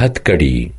हथकड़ी।